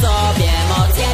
左边冒险